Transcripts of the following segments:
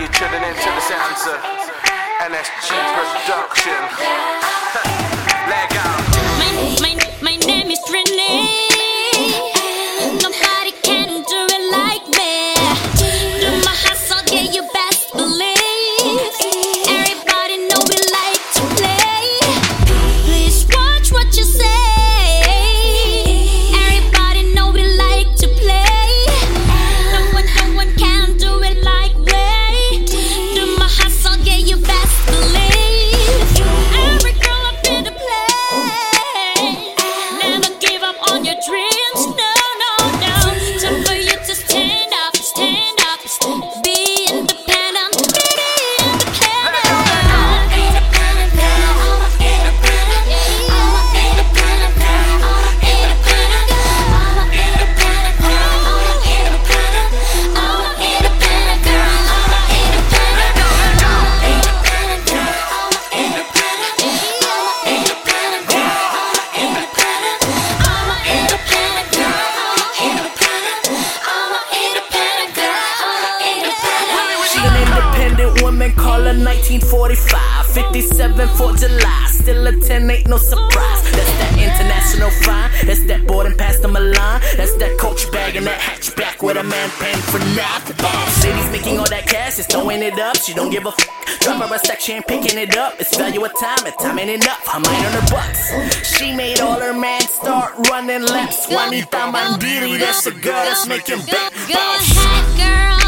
you're chilling into the sounds of NSG Production. Let. Independent woman, call her 1945. 57 for July. Still a 10, ain't no surprise. That's that international fine. That's that boarding past the Milan. That's that coach bag and that hatchback with a man paying for nothing. City's making all that cash, just throwing it up. She don't give a f. Drop her a section, picking it up. It's value of time, and time ain't enough. I might earn her bucks. She made all her man start running laps. Juanita Mandiri, that's a girl that's making Go, big go ahead, girl,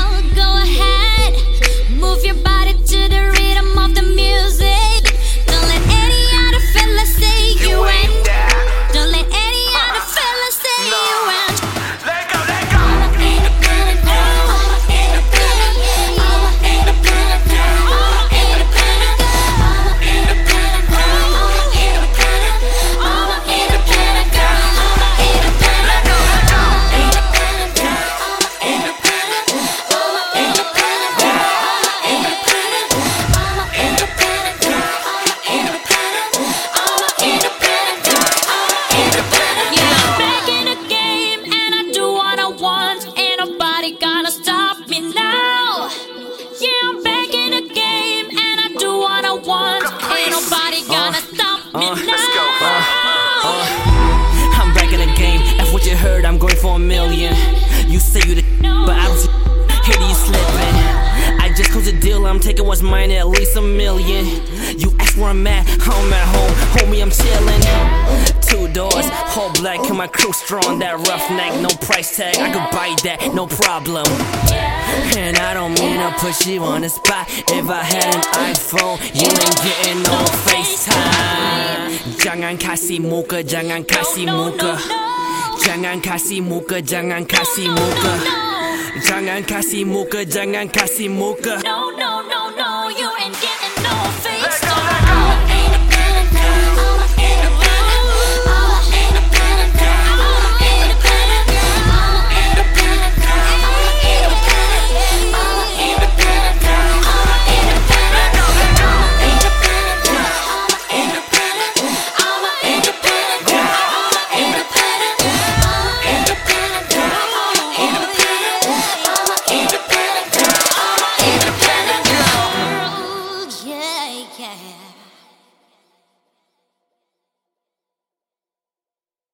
uh, let's go. I'm back in the game. F what you heard, I'm going for a million. You say you the, but I don't I'm taking what's mine at least a million. You ask where I'm at, I'm at home, homie, I'm chillin'. Two doors, whole black, and my crew strong. That roughneck, no price tag, I could buy that, no problem. And I don't mean to put you on the spot. If I had an iPhone, you ain't getting no FaceTime. Jangan kasih muka, jangan kasih muka. Jangan kasih muka, jangan kasih muka. Jangan kasih muka, jangan kasih muka.